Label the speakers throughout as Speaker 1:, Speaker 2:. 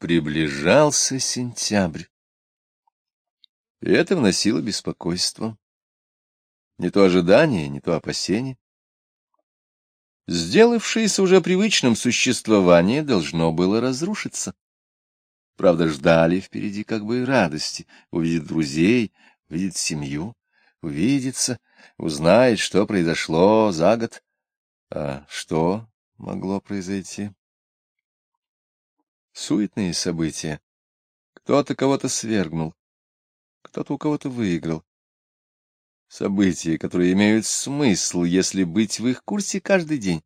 Speaker 1: Приближался сентябрь. И это вносило беспокойство. Не то ожидание, не то опасение. Сделавшееся уже привычным существование должно было разрушиться. Правда, ждали впереди как бы радости, увидеть друзей, увидеть семью, увидеться, узнает, что произошло за год. А что могло произойти? Суетные события. Кто-то кого-то свергнул, кто-то у кого-то выиграл. События, которые имеют смысл, если быть в их курсе каждый день.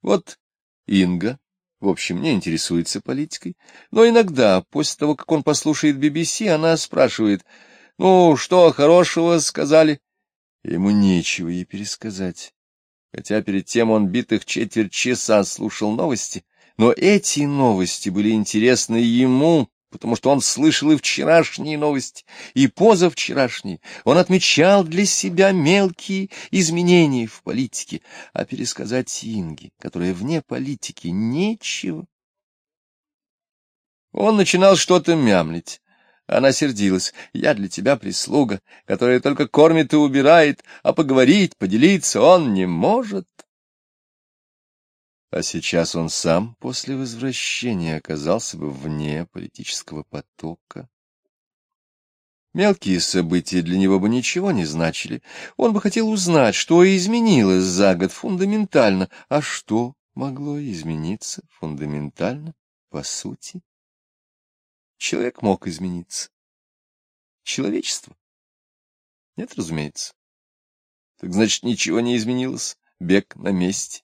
Speaker 1: Вот Инга, в общем, не интересуется политикой, но иногда, после того, как он послушает BBC, она спрашивает, «Ну, что хорошего сказали?» Ему нечего ей пересказать. Хотя перед тем он битых четверть часа слушал новости, но эти новости были интересны ему, потому что он слышал и вчерашние новости, и позавчерашние. Он отмечал для себя мелкие изменения в политике, а пересказать Инге, которая вне политики, нечего. Он начинал что-то мямлить. Она сердилась. «Я для тебя прислуга, которая только кормит и убирает, а поговорить, поделиться он не может». А сейчас он сам после возвращения оказался бы вне политического потока. Мелкие события для него бы ничего не значили. Он бы хотел узнать, что изменилось за год фундаментально, а что могло измениться фундаментально, по сути. Человек мог измениться. Человечество? Нет, разумеется. Так значит, ничего не изменилось. Бег на месте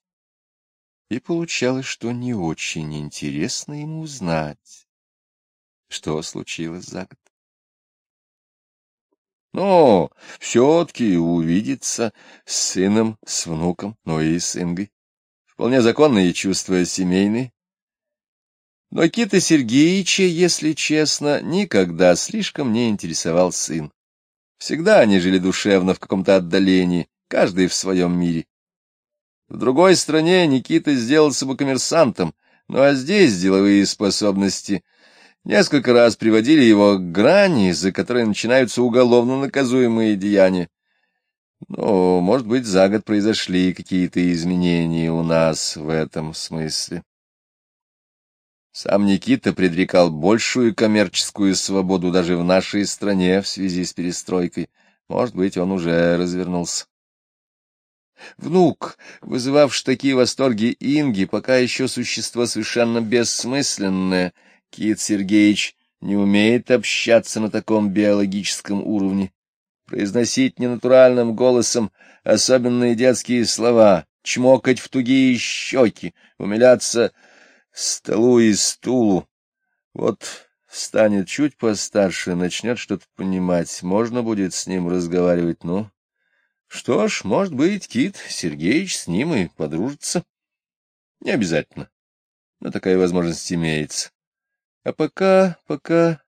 Speaker 1: и получалось, что не очень интересно ему узнать, что случилось за год. Но все-таки увидеться с сыном, с внуком, но и с Ингой. Вполне законные чувства семейные. Но Кита Сергеевича, если честно, никогда слишком не интересовал сын. Всегда они жили душевно в каком-то отдалении, каждый в своем мире. В другой стране Никита сделался бы коммерсантом, ну а здесь деловые способности несколько раз приводили его к грани, за которой начинаются уголовно наказуемые деяния. Ну, может быть, за год произошли какие-то изменения у нас в этом смысле. Сам Никита предрекал большую коммерческую свободу даже в нашей стране в связи с перестройкой. Может быть, он уже развернулся. Внук, вызывавший такие восторги Инги, пока еще существо совершенно бессмысленное, Кит Сергеевич не умеет общаться на таком биологическом уровне, произносить ненатуральным голосом особенные детские слова, чмокать в тугие щеки, умиляться столу и стулу. Вот станет чуть постарше, начнет что-то понимать, можно будет с ним разговаривать, ну... Что ж, может быть, Кит Сергеевич с ним и подружится. Не обязательно, но такая возможность имеется. А пока, пока,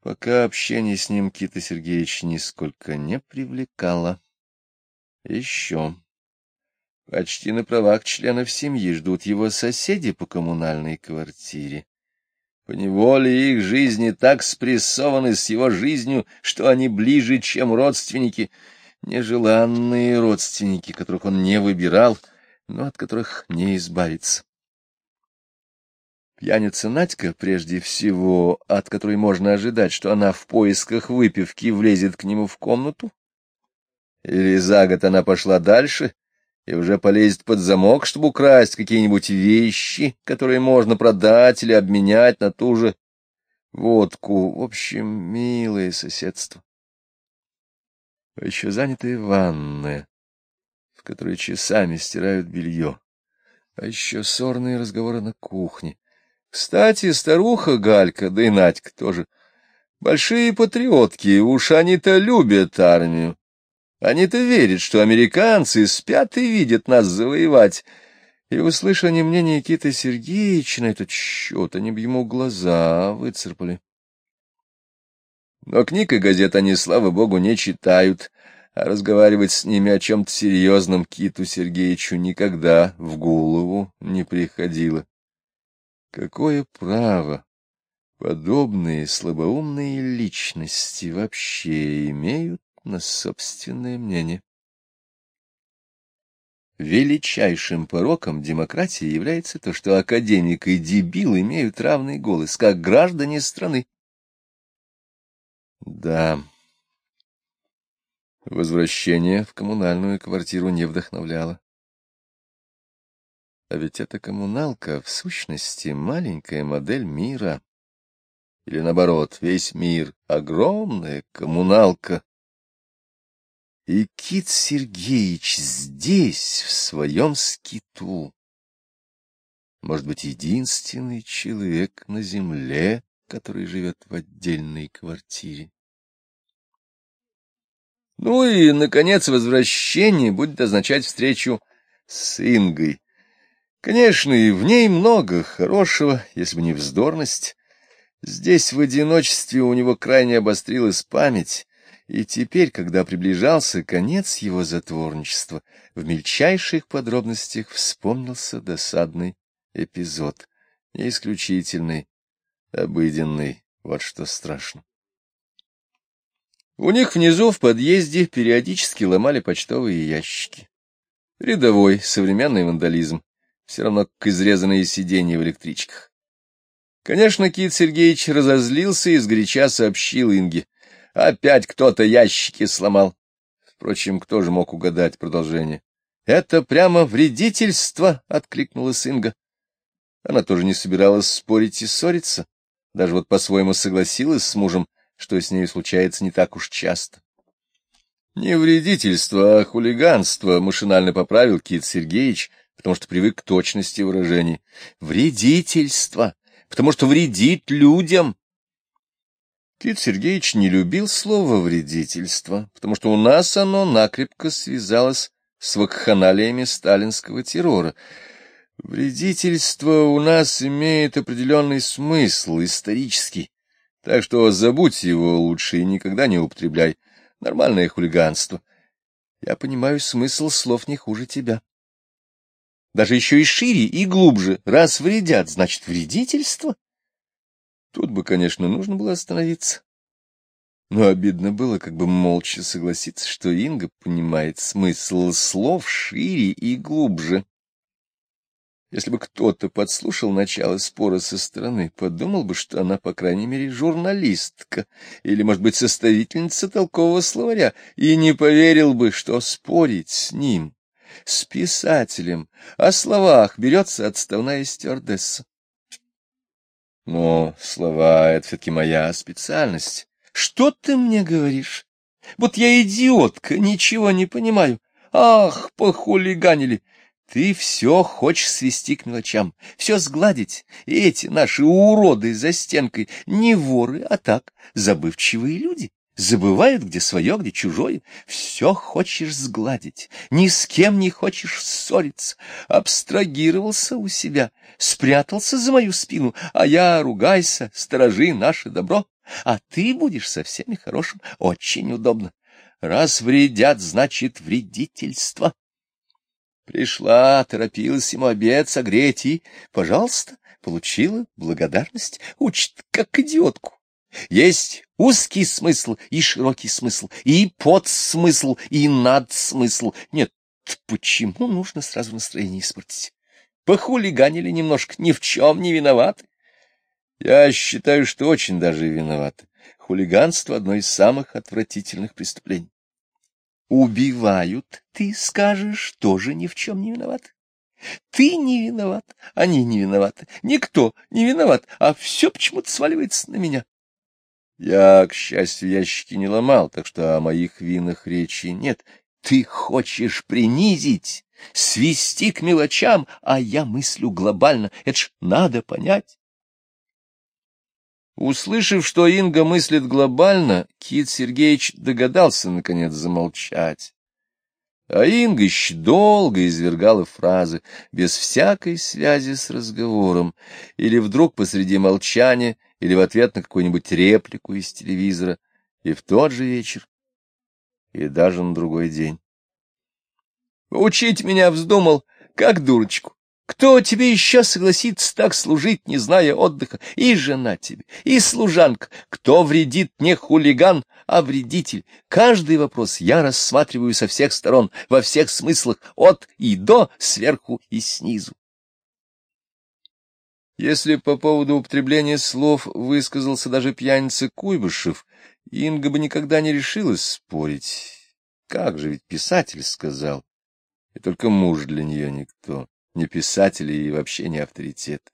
Speaker 1: пока общение с ним Кита Сергеевич нисколько не привлекало. Еще. Почти на правах членов семьи ждут его соседи по коммунальной квартире. Поневоле их жизни так спрессованы с его жизнью, что они ближе, чем родственники — нежеланные родственники, которых он не выбирал, но от которых не избавиться. Пьяница Надька, прежде всего, от которой можно ожидать, что она в поисках выпивки влезет к нему в комнату? Или за год она пошла дальше и уже полезет под замок, чтобы украсть какие-нибудь вещи, которые можно продать или обменять на ту же водку? В общем, милое соседство еще занятая ванная, в которой часами стирают белье, а еще сорные разговоры на кухне. Кстати, старуха Галька, да и Надька тоже, большие патриотки, уж они-то любят армию. Они-то верят, что американцы спят и видят нас завоевать. И, услышав мнение Никиты Сергеевича на этот счет, они бы ему глаза выцарпали. Но книг и газет они, слава богу, не читают, а разговаривать с ними о чем-то серьезном Киту Сергеевичу никогда в голову не приходило. Какое право Подобные слабоумные личности вообще имеют на собственное мнение. Величайшим пороком демократии является то, что академик и дебил имеют равный голос, как граждане страны. Да, возвращение в коммунальную квартиру не вдохновляло. А ведь эта коммуналка, в сущности, маленькая модель мира. Или, наоборот, весь мир — огромная коммуналка, и Кит Сергеевич здесь, в своем скиту, может быть, единственный человек на земле, который живет в отдельной квартире. Ну и, наконец, возвращение будет означать встречу с Ингой. Конечно, и в ней много хорошего, если бы не вздорность. Здесь в одиночестве у него крайне обострилась память, и теперь, когда приближался конец его затворничества, в мельчайших подробностях вспомнился досадный эпизод, исключительный, обыденный, вот что страшно. У них внизу в подъезде периодически ломали почтовые ящики. Рядовой, современный вандализм, все равно как изрезанные сиденья в электричках. Конечно, Кит Сергеевич разозлился и сгоряча сообщил Инге. Опять кто-то ящики сломал. Впрочем, кто же мог угадать продолжение? — Это прямо вредительство! — откликнулась Инга. Она тоже не собиралась спорить и ссориться. Даже вот по-своему согласилась с мужем, что с ней случается не так уж часто. Не вредительство, а хулиганство, — машинально поправил Кит Сергеевич, потому что привык к точности выражений. Вредительство, потому что вредит людям, Кит Сергеевич не любил слово «вредительство», потому что у нас оно накрепко связалось с вакханалиями сталинского террора. Вредительство у нас имеет определенный смысл, исторический, так что забудь его лучше и никогда не употребляй. Нормальное хулиганство. Я понимаю смысл слов не хуже тебя. Даже еще и шире, и глубже. Раз вредят, значит, вредительство. Тут бы, конечно, нужно было остановиться. Но обидно было как бы молча согласиться, что Инга понимает смысл слов шире и глубже. Если бы кто-то подслушал начало спора со стороны, подумал бы, что она, по крайней мере, журналистка или, может быть, составительница толкового словаря, и не поверил бы, что спорить с ним, с писателем, о словах берется отставная стюардесса. Но слова — это все-таки моя специальность. Что ты мне говоришь? Вот я идиотка, ничего не понимаю. Ах, похулиганили! Ты все хочешь свести к мелочам, все сгладить. И эти наши уроды за стенкой не воры, а так, забывчивые люди. Забывают, где свое, где чужое. Все хочешь сгладить, ни с кем не хочешь ссориться. Абстрагировался у себя, спрятался за мою спину, а я, ругайся, сторожи наше добро. А ты будешь со всеми хорошим, очень удобно. Раз вредят, значит вредительство. Пришла, торопилась ему обед согреть и, пожалуйста, получила благодарность, учит как идиотку. Есть узкий смысл и широкий смысл, и подсмысл, и надсмысл. Нет, почему нужно сразу настроение испортить? Похулиганили немножко, ни в чем не виноваты. Я считаю, что очень даже виноваты. Хулиганство — одно из самых отвратительных преступлений. Убивают, ты скажешь, тоже ни в чем не виноваты. Ты не виноват, они не виноваты, никто не виноват, а все почему-то сваливается на меня. Я, к счастью, ящики не ломал, так что о моих винах речи нет. Ты хочешь принизить, свести к мелочам, а я мыслю глобально. Это ж надо понять. Услышав, что Инга мыслит глобально, Кит Сергеевич догадался, наконец, замолчать. А еще долго извергала фразы, без всякой связи с разговором, или вдруг посреди молчания или в ответ на какую-нибудь реплику из телевизора, и в тот же вечер, и даже на другой день. Учить меня вздумал, как дурочку. Кто тебе еще согласится так служить, не зная отдыха? И жена тебе, и служанка. Кто вредит не хулиган, а вредитель? Каждый вопрос я рассматриваю со всех сторон, во всех смыслах, от и до, сверху и снизу. Если по поводу употребления слов высказался даже пьяница Куйбышев, Инга бы никогда не решилась спорить. Как же ведь писатель сказал, и только муж для нее никто не писатель и вообще не авторитет.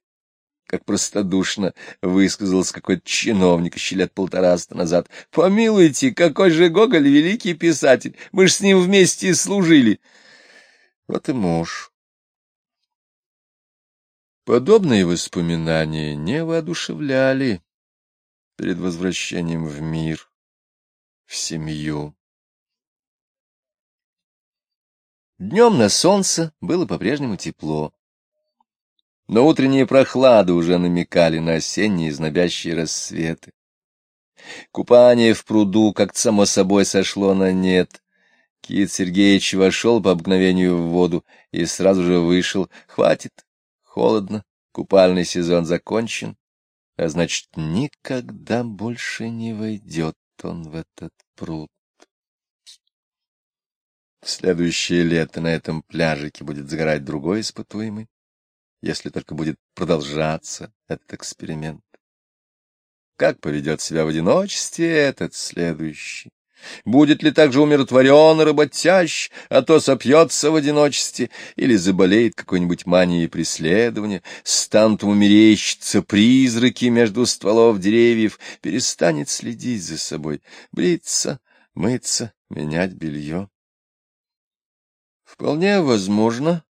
Speaker 1: Как простодушно высказался какой-то чиновник еще лет полтораста назад. «Помилуйте, какой же Гоголь великий писатель! Мы ж с ним вместе служили!» Вот и муж. Подобные воспоминания не воодушевляли перед возвращением в мир, в семью. Днем на солнце было по-прежнему тепло. Но утренние прохлады уже намекали на осенние знобящие рассветы. Купание в пруду как-то само собой сошло на нет. Кит Сергеевич вошел по обыкновению в воду и сразу же вышел. Хватит, холодно, купальный сезон закончен, а значит, никогда больше не войдет он в этот пруд. Следующее лето на этом пляжике будет загорать другой испытуемый, если только будет продолжаться этот эксперимент. Как поведет себя в одиночестве этот следующий? Будет ли также умиротворен работящ, а то сопьется в одиночестве, или заболеет какой-нибудь манией преследования, станут ему мерещиться призраки между стволов деревьев, перестанет следить за собой, бриться, мыться, менять белье. Вполне возможно.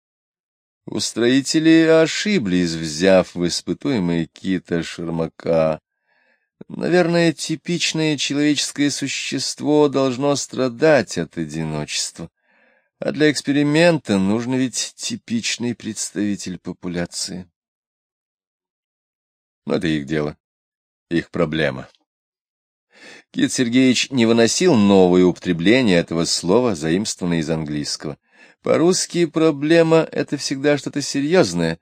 Speaker 1: Устроители ошиблись, взяв в испытуемые кита Шермака. Наверное, типичное человеческое существо должно страдать от одиночества. А для эксперимента нужен ведь типичный представитель популяции. Но это их дело, их проблема. Кит Сергеевич не выносил новое употребление этого слова, заимствованное из английского. По-русски проблема — это всегда что-то серьезное.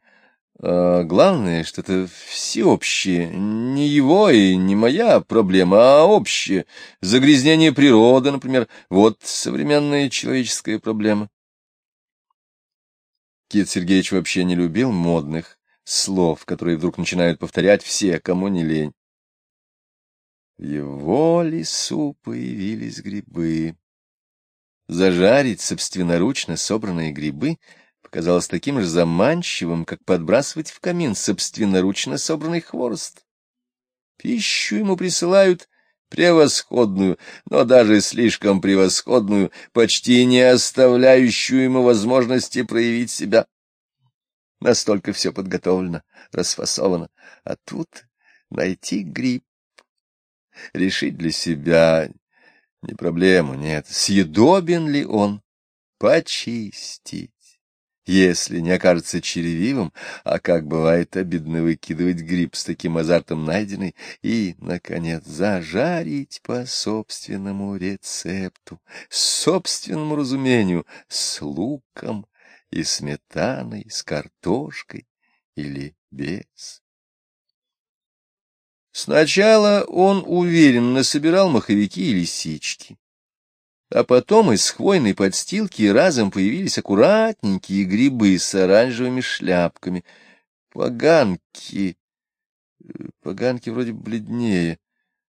Speaker 1: А главное, что-то всеобщее. Не его и не моя проблема, а общее. Загрязнение природы, например. Вот современная человеческая проблема. Кит Сергеевич вообще не любил модных слов, которые вдруг начинают повторять все, кому не лень. В его лесу появились грибы. Зажарить собственноручно собранные грибы показалось таким же заманчивым, как подбрасывать в камин собственноручно собранный хворост. Пищу ему присылают превосходную, но даже слишком превосходную, почти не оставляющую ему возможности проявить себя. Настолько все подготовлено, расфасовано, а тут найти гриб, решить для себя не проблема, нет. Съедобен ли он? Почистить. Если не окажется червивым, а как бывает обидно выкидывать гриб с таким азартом найденный, и, наконец, зажарить по собственному рецепту, собственному разумению, с луком и сметаной, с картошкой или без. Сначала он уверенно собирал маховики и лисички, а потом из хвойной подстилки разом появились аккуратненькие грибы с оранжевыми шляпками. Поганки, э, поганки вроде бледнее.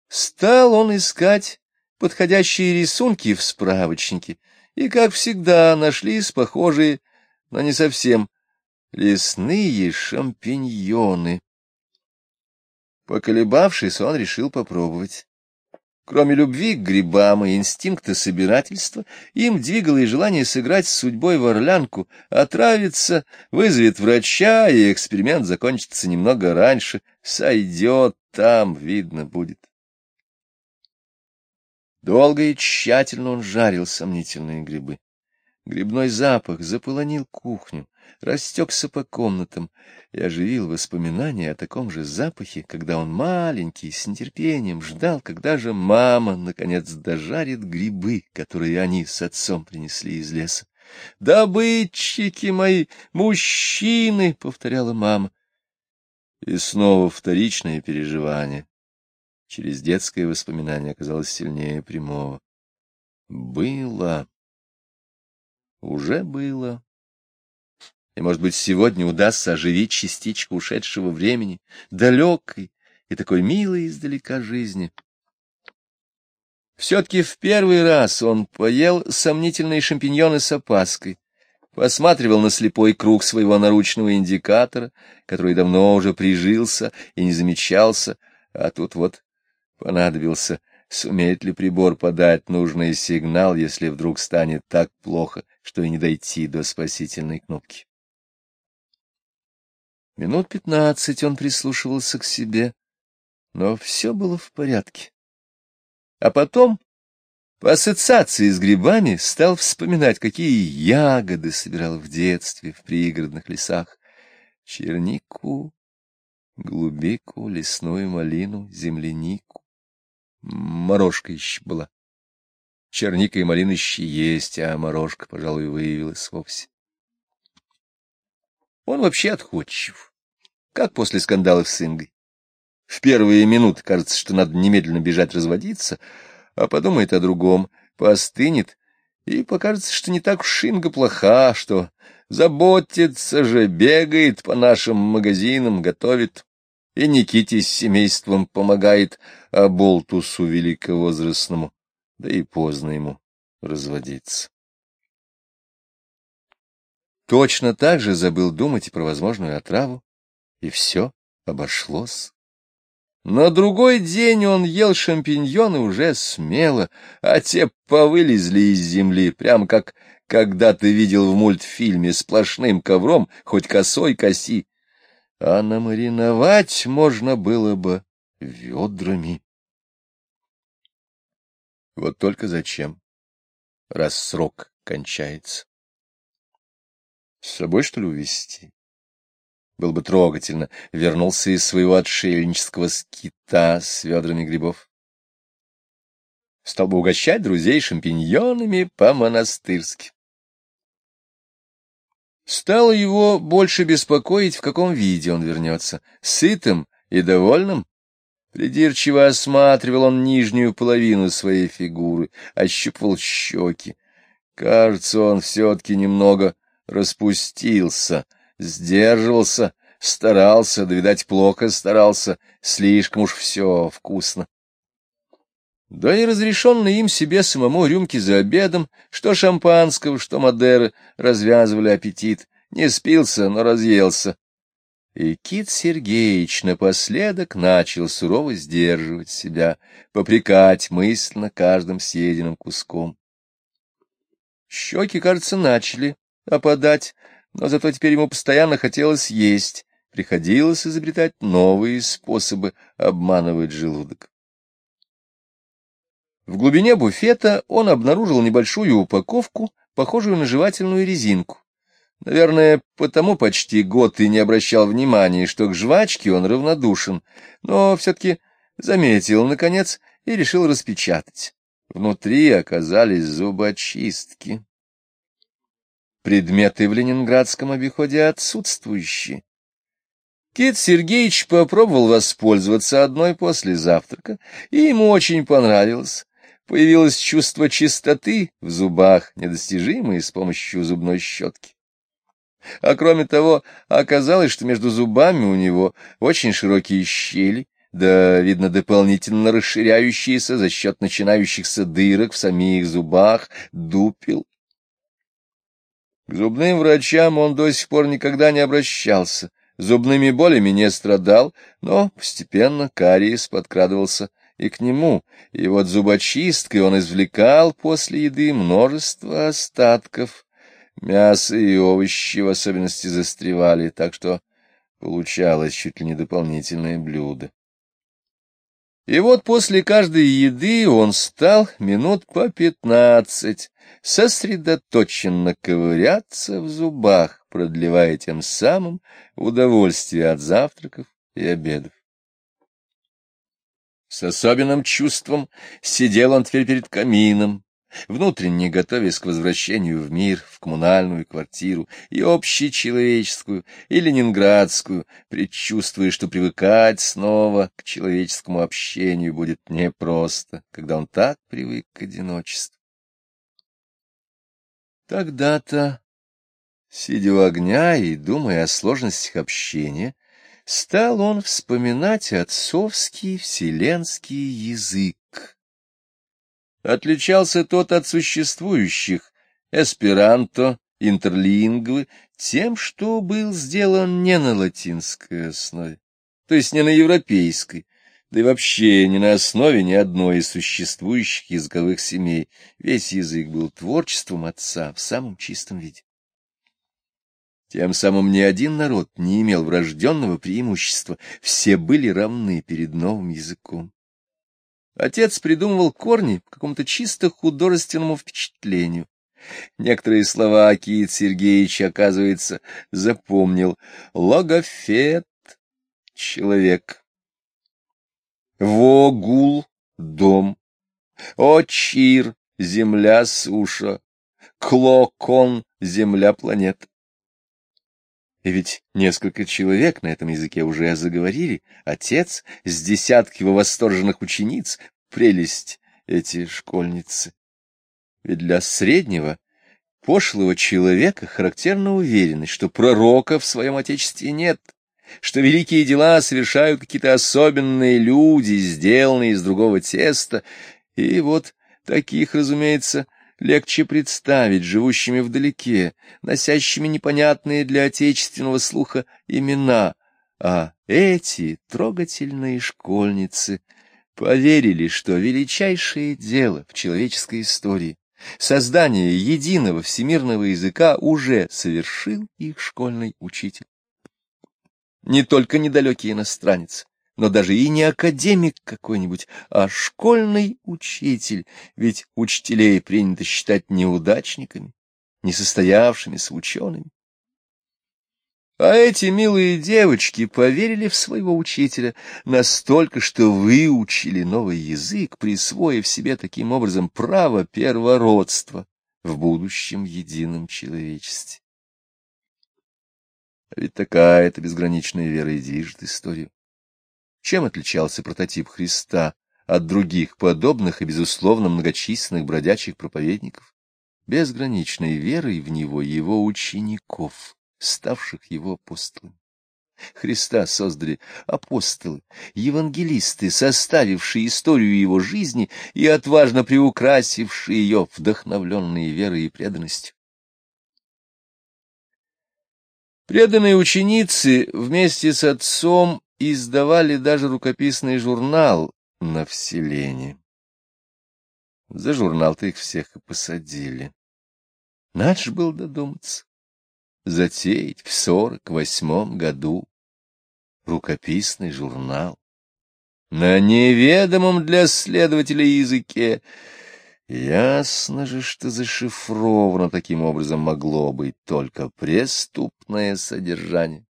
Speaker 1: Стал он искать подходящие рисунки в справочнике, и, как всегда, нашлись похожие, но не совсем, лесные шампиньоны. Поколебавшись, он решил попробовать. Кроме любви к грибам и инстинкта собирательства, им двигало и желание сыграть с судьбой в орлянку, отравиться, вызовет врача, и эксперимент закончится немного раньше. Сойдет, там видно будет. Долго и тщательно он жарил сомнительные грибы. Грибной запах заполонил кухню, растекся по комнатам и оживил воспоминания о таком же запахе, когда он маленький, с нетерпением ждал, когда же мама, наконец, дожарит грибы, которые они с отцом принесли из леса. «Добытчики мои, мужчины!» — повторяла мама. И снова вторичное переживание. Через детское воспоминание оказалось сильнее прямого. Было. Уже было. И, может быть, сегодня удастся оживить частичку ушедшего времени, далекой и такой милой издалека жизни. Все-таки в первый раз он поел сомнительные шампиньоны с опаской, посматривал на слепой круг своего наручного индикатора, который давно уже прижился и не замечался, а тут вот понадобился, сумеет ли прибор подать нужный сигнал, если вдруг станет так плохо, что и не дойти до спасительной кнопки. Минут пятнадцать он прислушивался к себе, но все было в порядке. А потом, по ассоциации с грибами, стал вспоминать, какие ягоды собирал в детстве в пригородных лесах. Чернику, глубику, лесную малину, землянику. Морожка еще была. Черника и малина еще есть, а морожка, пожалуй, выявилась вовсе. Он вообще отходчив, как после скандалов с Ингой. В первые минуты кажется, что надо немедленно бежать разводиться, а подумает о другом, поостынет, и покажется, что не так уж Шинга плоха, что заботится же, бегает по нашим магазинам, готовит, и Никите с семейством помогает, а Болтусу великовозрастному, да и поздно ему разводиться. Точно так же забыл думать и про возможную отраву, и все обошлось. На другой день он ел шампиньоны уже смело, а те повылезли из земли, прям как когда ты видел в мультфильме сплошным ковром, хоть косой коси. А намариновать можно было бы ведрами. Вот только зачем, раз срок кончается? С собой, что ли, увезти? Было бы трогательно, вернулся из своего отшельнического скита с ведрами грибов. Стал бы угощать друзей шампиньонами по-монастырски. Стало его больше беспокоить, в каком виде он вернется, сытым и довольным. Придирчиво осматривал он нижнюю половину своей фигуры, ощупывал щеки. Кажется, он все-таки немного распустился — сдерживался, старался, да, видать, плохо старался, слишком уж все вкусно. Да и разрешенные им себе самому рюмки за обедом, что шампанского, что Мадеры, развязывали аппетит, не спился, но разъелся. И Кит Сергеевич напоследок начал сурово сдерживать себя, попрекать мысленно каждым съеденным куском. Щеки, кажется, начали опадать, но зато теперь ему постоянно хотелось есть, приходилось изобретать новые способы обманывать желудок. В глубине буфета он обнаружил небольшую упаковку, похожую на жевательную резинку. Наверное, потому почти год и не обращал внимания, что к жвачке он равнодушен, но все-таки заметил, наконец, и решил распечатать. Внутри оказались зубочистки. Предметы в ленинградском обиходе отсутствующие. Кит Сергеевич попробовал воспользоваться одной после завтрака, и ему очень понравилось. Появилось чувство чистоты в зубах, недостижимое с помощью зубной щетки. А кроме того, оказалось, что между зубами у него очень широкие щели, да, видно, дополнительно расширяющиеся за счет начинающихся дырок в самих зубах, дупел. К зубным врачам он до сих пор никогда не обращался, зубными болями не страдал, но постепенно кариес подкрадывался и к нему, и вот зубочисткой он извлекал после еды множество остатков. Мясо и овощи в особенности застревали, так что получалось чуть ли не дополнительное блюдо. И вот после каждой еды он стал минут по пятнадцать сосредоточенно ковыряться в зубах, продлевая тем самым удовольствие от завтраков и обедов. С особенным чувством сидел он теперь перед камином, внутренне готовясь к возвращению в мир, в коммунальную квартиру, и общечеловеческую, и ленинградскую, предчувствуя, что привыкать снова к человеческому общению будет непросто, когда он так привык к одиночеству. Тогда-то, сидя у огня и думая о сложностях общения, стал он вспоминать отцовский вселенский язык. Отличался тот от существующих эсперанто, интерлингвы, тем, что был сделан не на латинской основе, то есть не на европейской, да и вообще не на основе ни одной из существующих языковых семей. Весь язык был творчеством отца в самом чистом виде. Тем самым ни один народ не имел врожденного преимущества, все были равны перед новым языком. Отец придумывал корни по какому-то чисто художественному впечатлению. Некоторые слова Акиит Сергеевич, оказывается, запомнил. Логофет — человек. Вогул — дом. Очир — земля, суша. Клокон — земля, планета. И ведь несколько человек на этом языке уже заговорили. Отец с десятки его восторженных учениц. Прелесть эти школьницы. Ведь для среднего, пошлого человека характерна уверенность, что пророка в своем отечестве нет, что великие дела совершают какие-то особенные люди, сделанные из другого теста. И вот таких, разумеется, легче представить живущими вдалеке, носящими непонятные для отечественного слуха имена, а эти трогательные школьницы поверили, что величайшее дело в человеческой истории Создание единого всемирного языка уже совершил их школьный учитель. Не только недалекий иностранец, но даже и не академик какой-нибудь, а школьный учитель, ведь учителей принято считать неудачниками, несостоявшимися учеными. А эти милые девочки поверили в своего учителя настолько, что выучили новый язык, присвоив себе таким образом право первородства в будущем едином человечестве. Ведь такая-то безграничная вера и движет историю. Чем отличался прототип Христа от других подобных и, безусловно, многочисленных бродячих проповедников? Безграничной верой в него его учеников, ставших его апостолами. Христа создали апостолы, евангелисты, составившие историю его жизни и отважно приукрасившие ее, вдохновленные верой и преданностью. Преданные ученицы вместе с отцом издавали даже рукописный журнал на вселение. За журнал-то их всех и посадили. Надо ж был додуматься. Затеять в сорок восьмом году рукописный журнал. На неведомом для следователя языке Ясно же, что зашифровано таким образом могло быть только преступное содержание.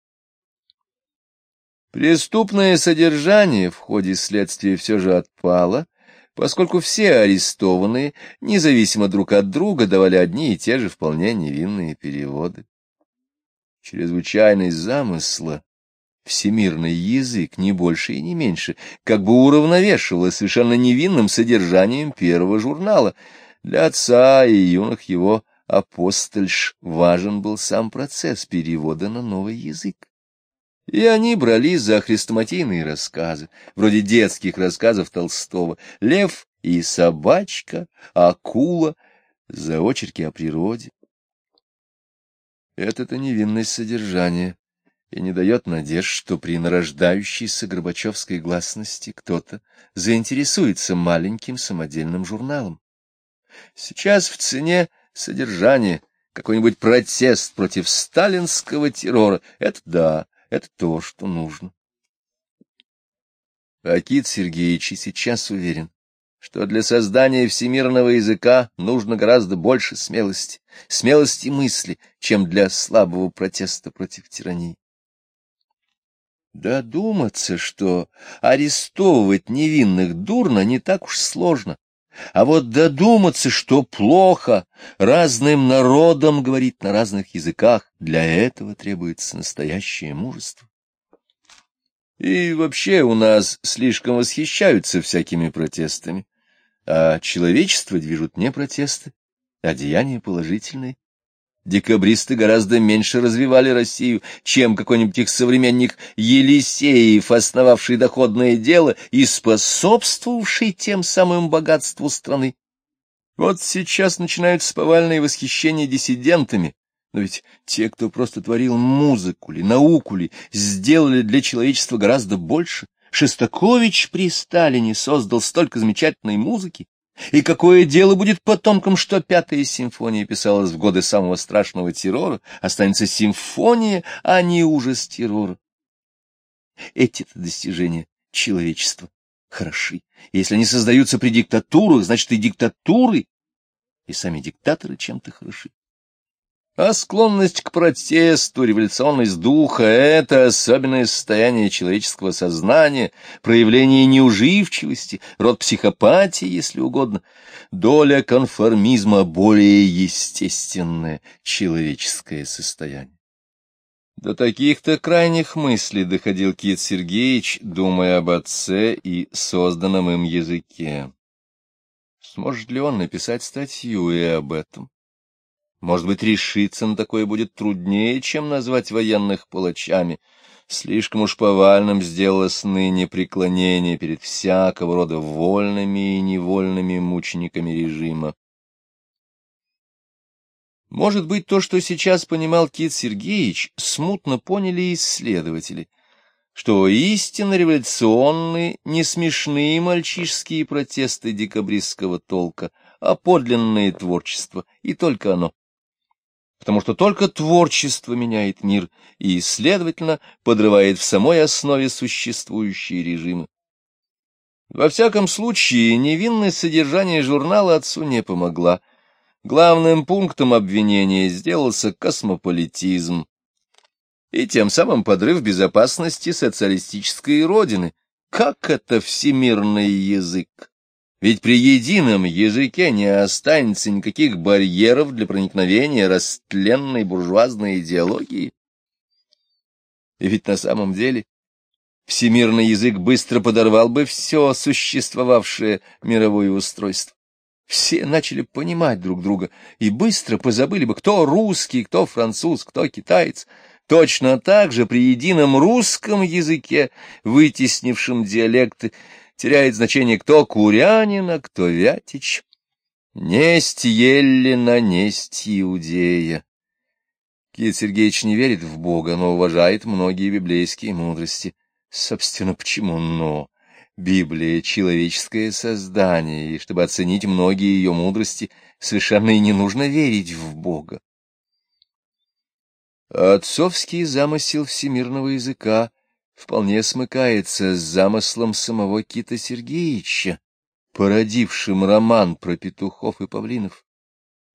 Speaker 1: Преступное содержание в ходе следствия все же отпало, поскольку все арестованные, независимо друг от друга, давали одни и те же вполне невинные переводы. Чрезвычайность замысла, всемирный язык, не больше и не меньше, как бы уравновешивала совершенно невинным содержанием первого журнала. Для отца и юных его апостольш важен был сам процесс перевода на новый язык. И они брались за хрестоматийные рассказы, вроде детских рассказов Толстого «Лев и собачка», «Акула», за очерки о природе. Это-то невинность содержания и не дает надежд, что при нарождающейся Горбачевской гласности кто-то заинтересуется маленьким самодельным журналом. Сейчас в цене содержание, какой-нибудь протест против сталинского террора. Это да, это то, что нужно. Акит Сергеевич сейчас уверен, что для создания всемирного языка нужно гораздо больше смелости, смелости мысли, чем для слабого протеста против тирании. Додуматься, что арестовывать невинных дурно не так уж сложно, А вот додуматься, что плохо разным народам говорить на разных языках, для этого требуется настоящее мужество. И вообще у нас слишком восхищаются всякими протестами, а человечество движут не протесты, а деяния положительные. Декабристы гораздо меньше развивали Россию, чем какой-нибудь их современник Елисеев, основавший доходное дело и способствовавший тем самым богатству страны. Вот сейчас начинаются повальные восхищения диссидентами, но ведь те, кто просто творил музыку ли, науку ли, сделали для человечества гораздо больше. Шестакович при Сталине создал столько замечательной музыки, и какое дело будет потомкам, что пятая симфония писалась в годы самого страшного террора, останется симфония, а не ужас террора. Эти-то достижения человечества хороши. Если они создаются при диктатурах, значит и диктатуры, и сами диктаторы чем-то хороши. А склонность к протесту, революционность духа — это особенное состояние человеческого сознания, проявление неуживчивости, род психопатии, если угодно, доля конформизма — более естественное человеческое состояние. До таких-то крайних мыслей доходил Кит Сергеевич, думая об отце и созданном им языке. Сможет ли он написать статью и об этом? Может быть, решиться на такое будет труднее, чем назвать военных палачами. Слишком уж повальным сделалось ныне преклонение перед всякого рода вольными и невольными мучениками режима. Может быть, то, что сейчас понимал Кит Сергеевич, смутно поняли исследователи, что истинно революционные, не смешные мальчишские протесты декабристского толка, а подлинное творчество, и только оно потому что только творчество меняет мир и, следовательно, подрывает в самой основе существующие режимы. Во всяком случае, невинность содержания журнала отцу не помогла. Главным пунктом обвинения сделался космополитизм и тем самым подрыв безопасности социалистической родины. Как это всемирный язык? Ведь при едином языке не останется никаких барьеров для проникновения растленной буржуазной идеологии. И ведь на самом деле всемирный язык быстро подорвал бы все существовавшее мировое устройство. Все начали понимать друг друга и быстро позабыли бы, кто русский, кто француз, кто китаец. Точно так же при едином русском языке, вытеснившем диалекты, теряет значение кто Курянин, а кто Вятич. Несть Еллина, несть Иудея. Кит Сергеевич не верит в Бога, но уважает многие библейские мудрости. Собственно, почему «но»? Библия — человеческое создание, и чтобы оценить многие ее мудрости, совершенно и не нужно верить в Бога. Отцовский замысел всемирного языка вполне смыкается с замыслом самого Кита Сергеевича, породившим роман про петухов и павлинов.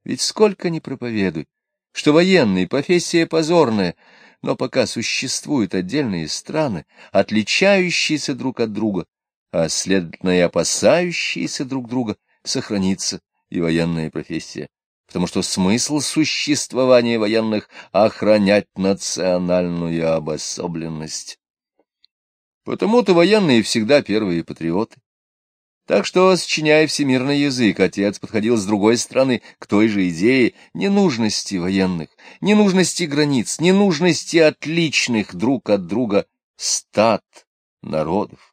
Speaker 1: Ведь сколько ни проповедуй, что военная профессия позорная, но пока существуют отдельные страны, отличающиеся друг от друга, а, следовательно, и опасающиеся друг друга, сохранится и военная профессия, потому что смысл существования военных — охранять национальную обособленность. Потому-то военные всегда первые патриоты. Так что, сочиняя всемирный язык, отец подходил с другой стороны к той же идее ненужности военных, ненужности границ, ненужности отличных друг от друга стат народов.